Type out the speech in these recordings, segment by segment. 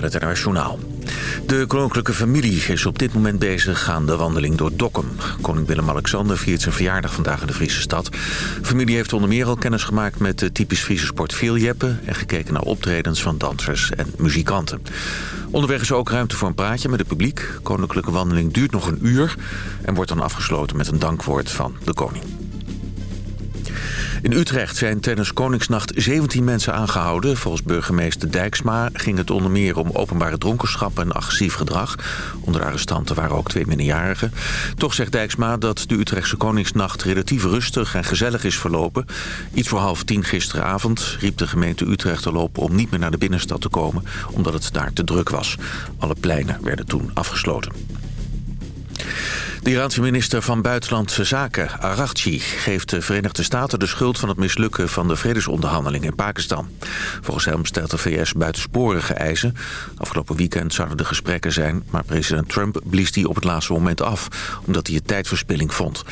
Met het Nationaal. De koninklijke familie is op dit moment bezig aan de wandeling door Dokkum. Koning Willem-Alexander viert zijn verjaardag vandaag in de Friese stad. De familie heeft onder meer al kennis gemaakt met de typisch Friese sport veeljeppen... en gekeken naar optredens van dansers en muzikanten. Onderweg is ook ruimte voor een praatje met het publiek. Koninklijke wandeling duurt nog een uur... en wordt dan afgesloten met een dankwoord van de koning. In Utrecht zijn tijdens Koningsnacht 17 mensen aangehouden. Volgens burgemeester Dijksma ging het onder meer om openbare dronkenschap en agressief gedrag. Onder de arrestanten waren ook twee minderjarigen. Toch zegt Dijksma dat de Utrechtse Koningsnacht relatief rustig en gezellig is verlopen. Iets voor half tien gisteravond riep de gemeente Utrecht al op om niet meer naar de binnenstad te komen... omdat het daar te druk was. Alle pleinen werden toen afgesloten. De Iraanse minister van Buitenlandse Zaken, Araghchi... geeft de Verenigde Staten de schuld van het mislukken van de vredesonderhandelingen in Pakistan. Volgens hem stelt de VS buitensporige eisen. Afgelopen weekend zouden de gesprekken zijn... maar president Trump blies die op het laatste moment af... omdat hij het tijdverspilling vond.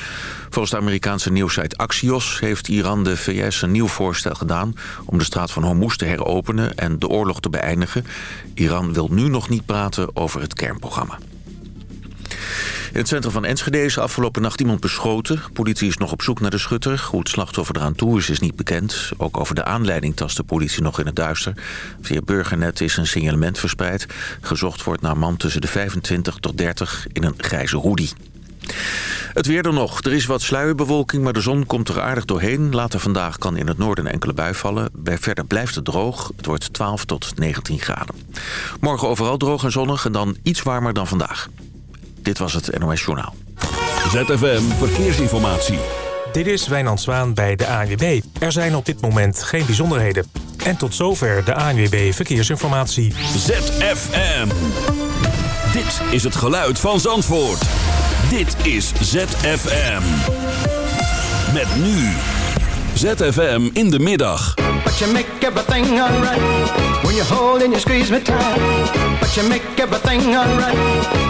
Volgens de Amerikaanse nieuwsite Axios heeft Iran de VS een nieuw voorstel gedaan... om de straat van Hormuz te heropenen en de oorlog te beëindigen. Iran wil nu nog niet praten over het kernprogramma. In het centrum van Enschede is afgelopen nacht iemand beschoten. Politie is nog op zoek naar de schutter. Hoe het slachtoffer eraan toe is, is niet bekend. Ook over de aanleiding tast de politie nog in het duister. Via Burgernet is een signalement verspreid. Gezocht wordt naar man tussen de 25 tot 30 in een grijze hoodie. Het weer er nog. Er is wat sluierbewolking, maar de zon komt er aardig doorheen. Later vandaag kan in het noorden enkele bui vallen. Bij verder blijft het droog. Het wordt 12 tot 19 graden. Morgen overal droog en zonnig en dan iets warmer dan vandaag. Dit was het NOS Journaal. ZFM Verkeersinformatie. Dit is Wijnand Zwaan bij de ANWB. Er zijn op dit moment geen bijzonderheden. En tot zover de ANWB Verkeersinformatie. ZFM. Dit is het geluid van Zandvoort. Dit is ZFM. Met nu... ZFM in de middag. But you make everything alright when you hold and you squeeze me tight. But you make everything alright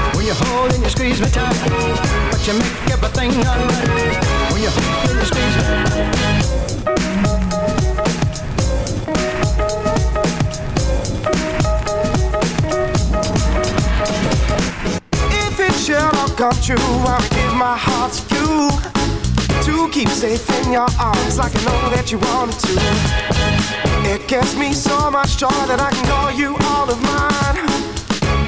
you hold and you squeeze me tight. But you make everything alright when you hold and you squeeze me. If it should all come true, I'll give my heart to you. To keep safe in your arms like I know that you wanted to. It gives me so much joy that I can call you all of mine.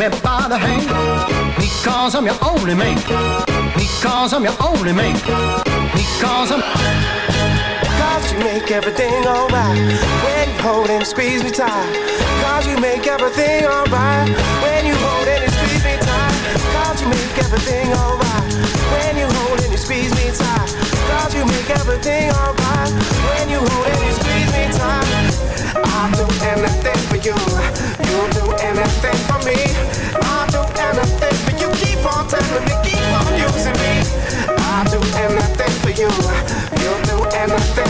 me by the hand because I'm your only man. Because I'm your only man. Because I'm. Cause you make everything alright When you hold and squeeze me tight Cause you make everything alright When you hold and squeeze me tight Cause you make everything alright When you hold squeeze me tight. Cause you make everything alright. When you hold and you squeeze me tight. I'll do anything for you. You'll do anything for me. I'll do anything for you. Keep on telling me, keep on using me. I'll do anything for you. You'll do anything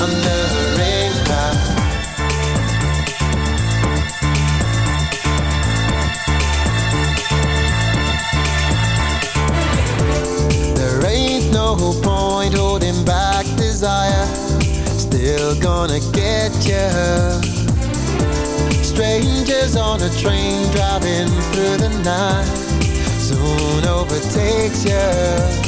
under a. There ain't no point holding back desire. Still gonna get you. Strangers on a train driving through the night. Soon overtakes you.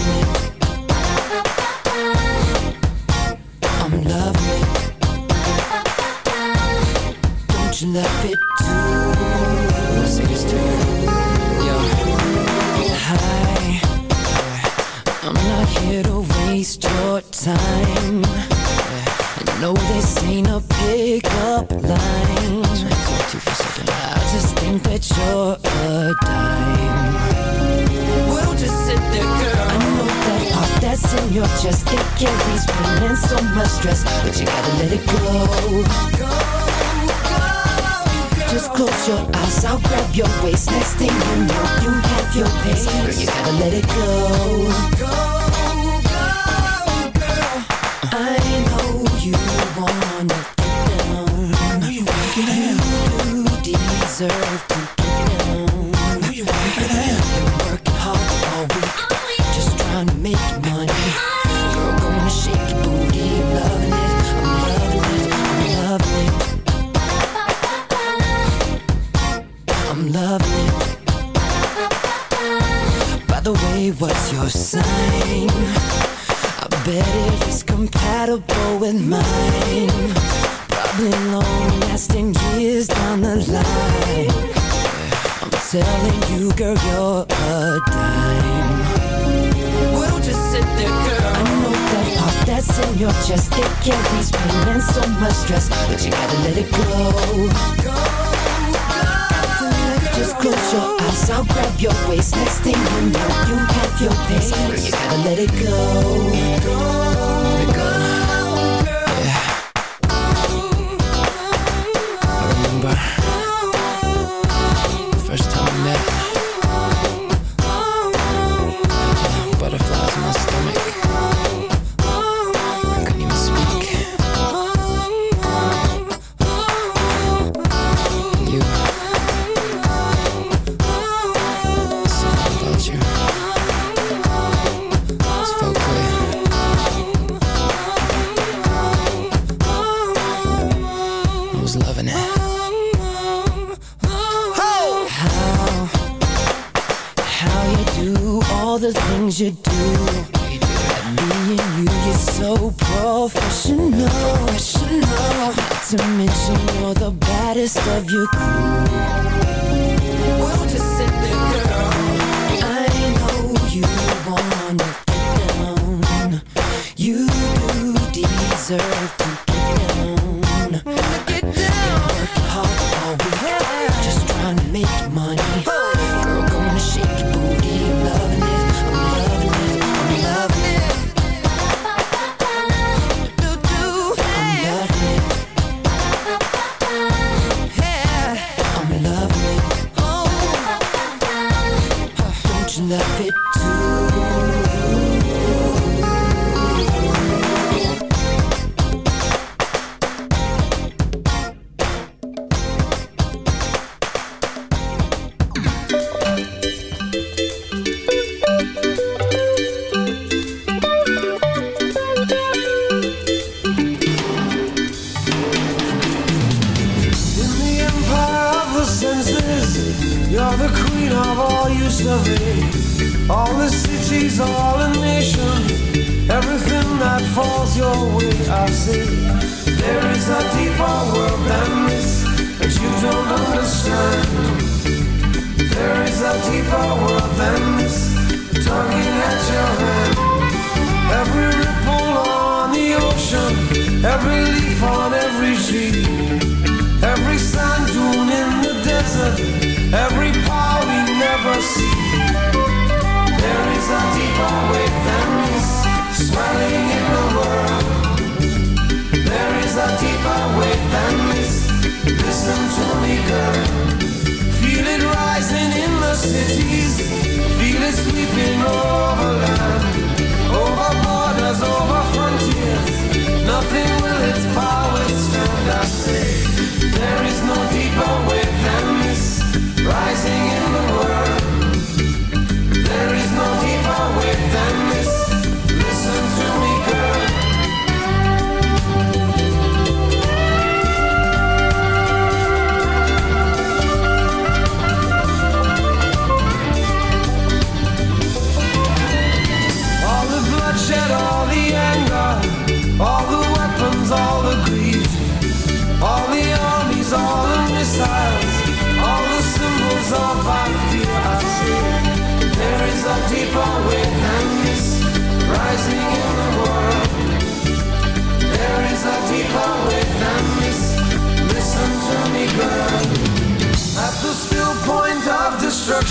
You gotta let it go is compatible with mine. Probably long lasting years down the line. I'm telling you girl you're a dime. We'll just sit there girl. I know that heart that's in your chest. It carries pain and so much stress, but you gotta let it go. Go, Just close your eyes, I'll grab your waist. Next thing you know, you have your pace, but you gotta let it go. love it too.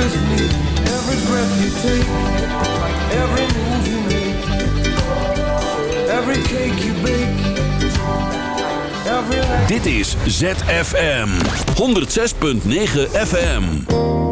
every breath you take, every cake bake. Dit is ZFM 106.9 FM.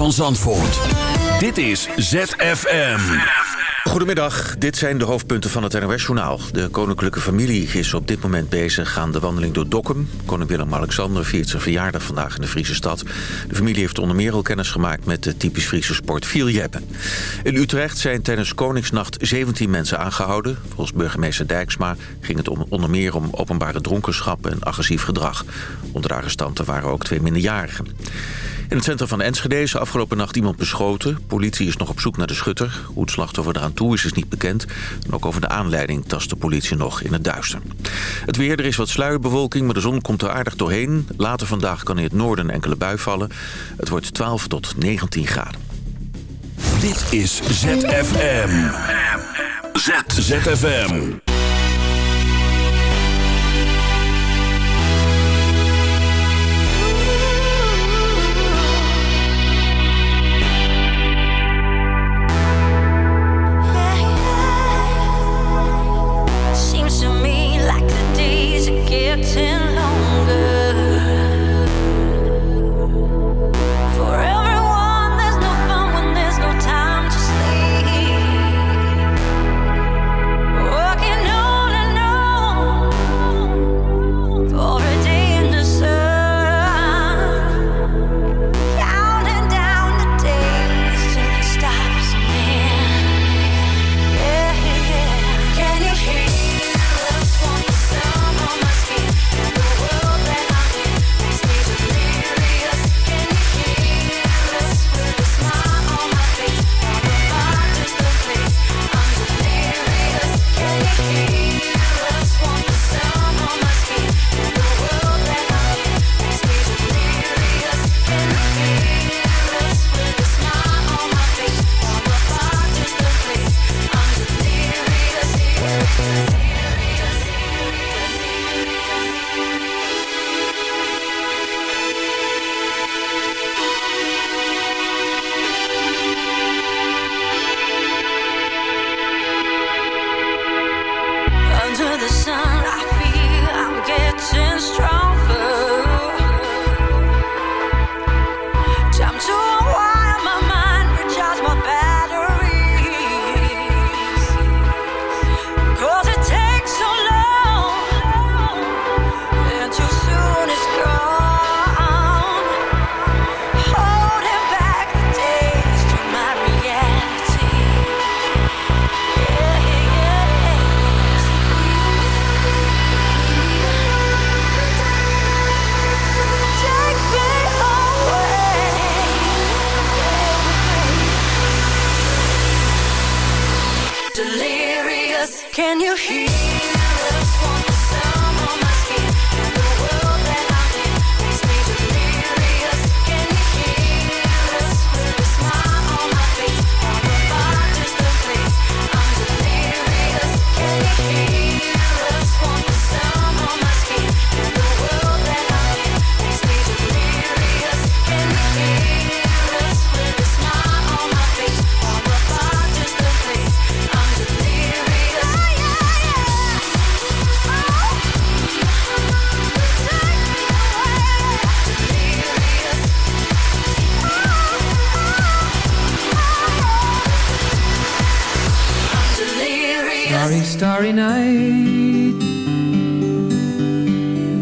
Van Zandvoort. Dit is ZFM. Goedemiddag, dit zijn de hoofdpunten van het NOS-journaal. De koninklijke familie is op dit moment bezig aan de wandeling door Dokkum. Koning Willem-Alexander viert zijn verjaardag vandaag in de Friese stad. De familie heeft onder meer al kennis gemaakt met de typisch Friese sport vieljeppen. In Utrecht zijn tijdens Koningsnacht 17 mensen aangehouden. Volgens burgemeester Dijksma ging het om, onder meer om openbare dronkenschap en agressief gedrag. Onder de arrestanten waren ook twee minderjarigen. In het centrum van Enschede is afgelopen nacht iemand beschoten. Politie is nog op zoek naar de schutter. Hoe het slachtoffer eraan toe is, is niet bekend. En ook over de aanleiding tast de politie nog in het duister. Het weer, er is wat sluierbewolking, maar de zon komt er aardig doorheen. Later vandaag kan in het noorden een enkele bui vallen. Het wordt 12 tot 19 graden. Dit is ZFM. Z. ZFM.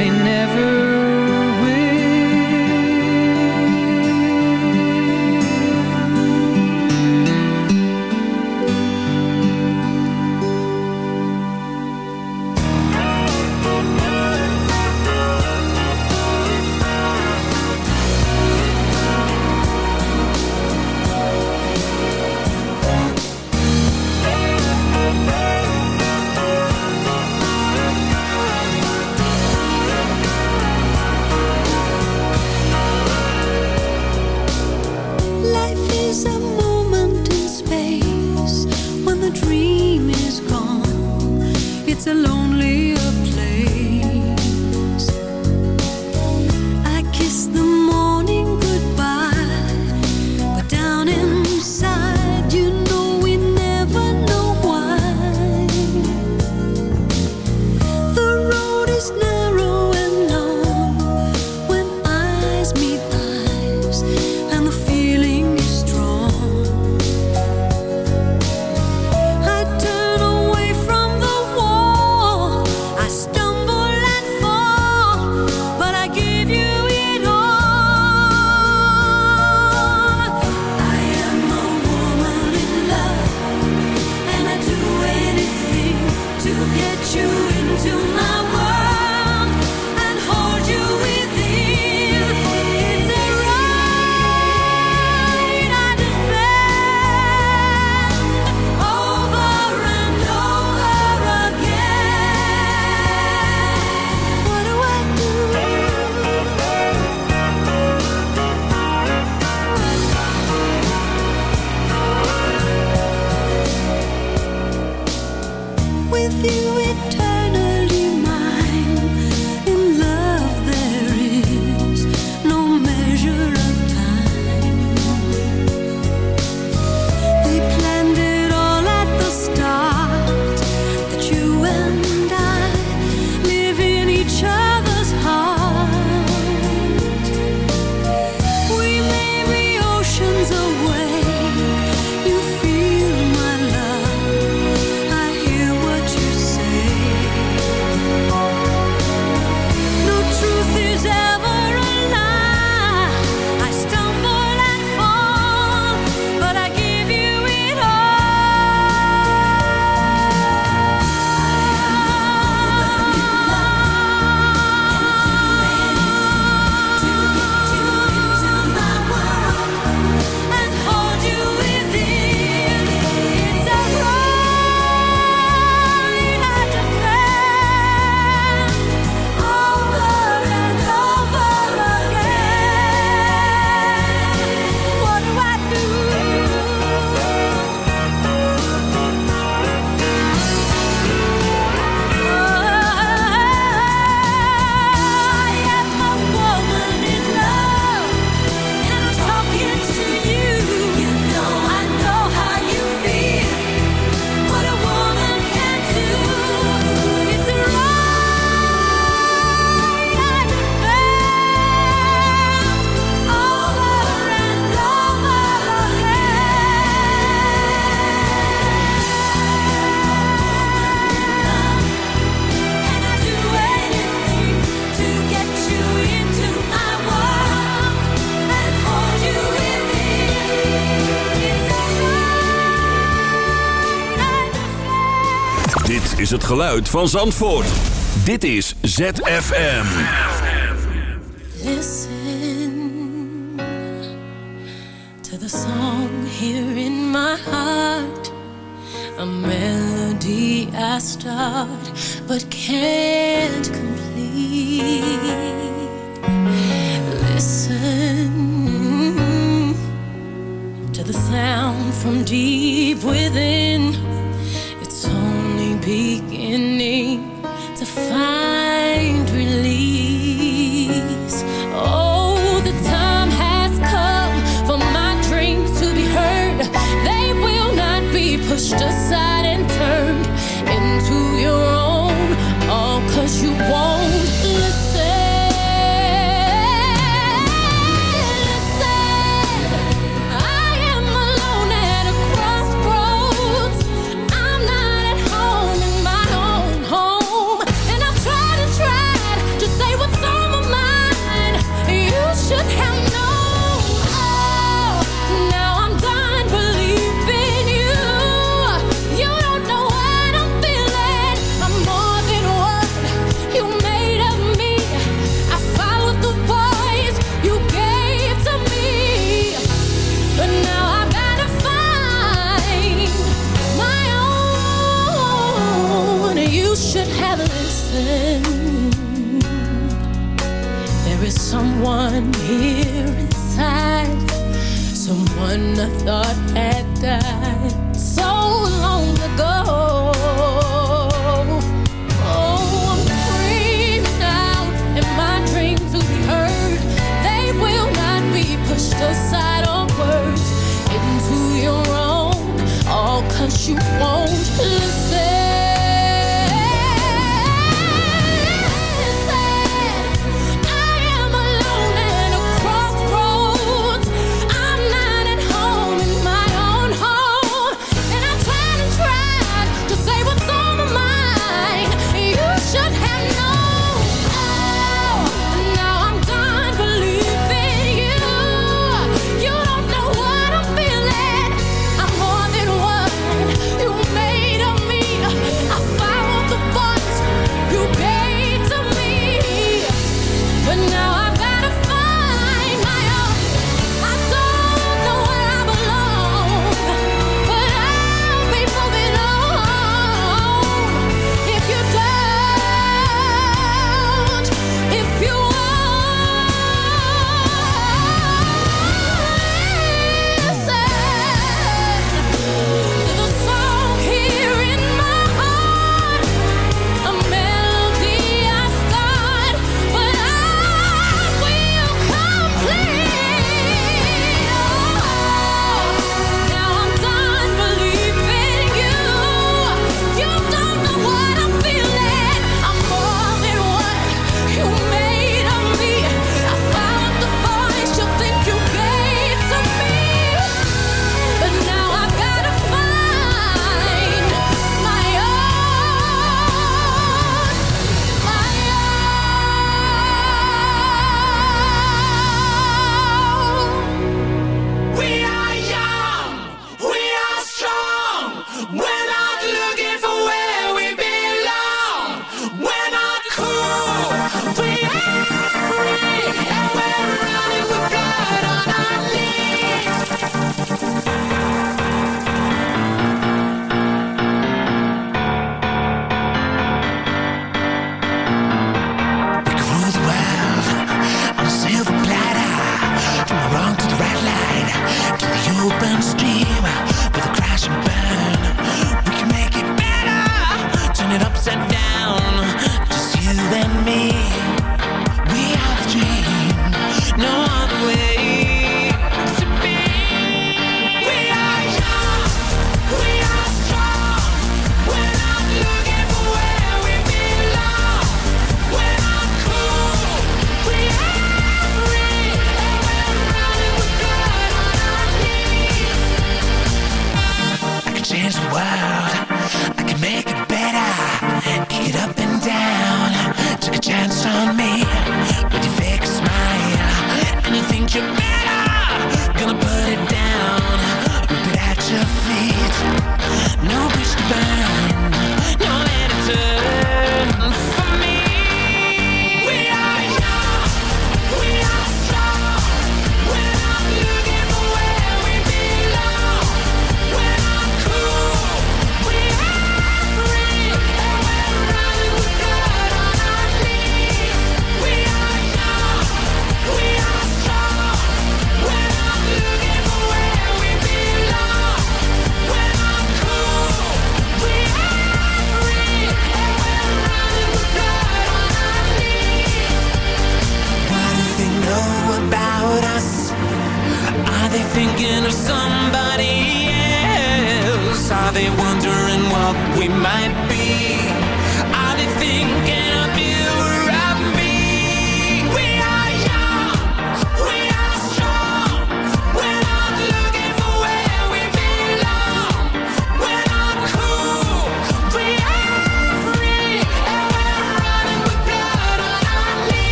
they never is het geluid van Zandvoort. Dit is ZFM. Listen to the song here in my heart. A melody I start but can't complete. Listen to the sound from deep within beginning to find down.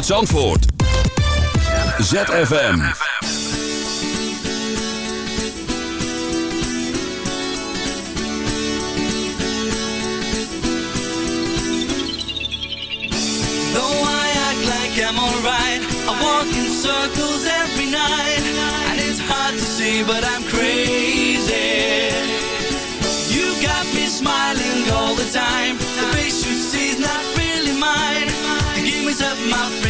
uit Zandvoort. ZFM. Though I act like I'm alright, I walk in circles every night. And it's hard to see, but I'm crazy. You got me smiling all the time. The face you see is not really mine. Up, my friend.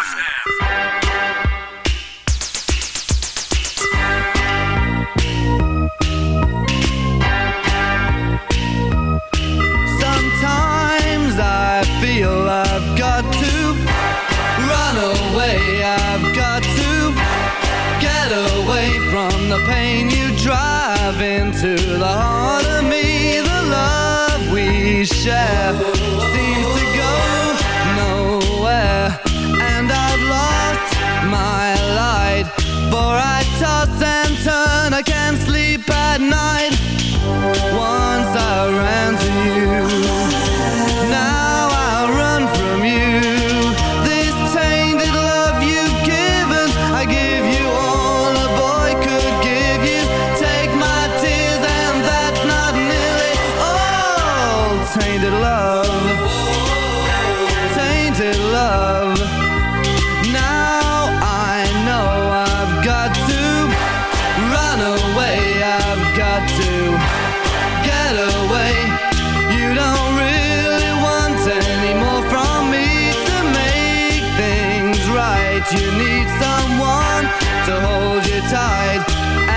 you need someone to hold you tight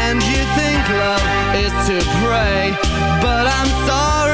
And you think love is to pray But I'm sorry.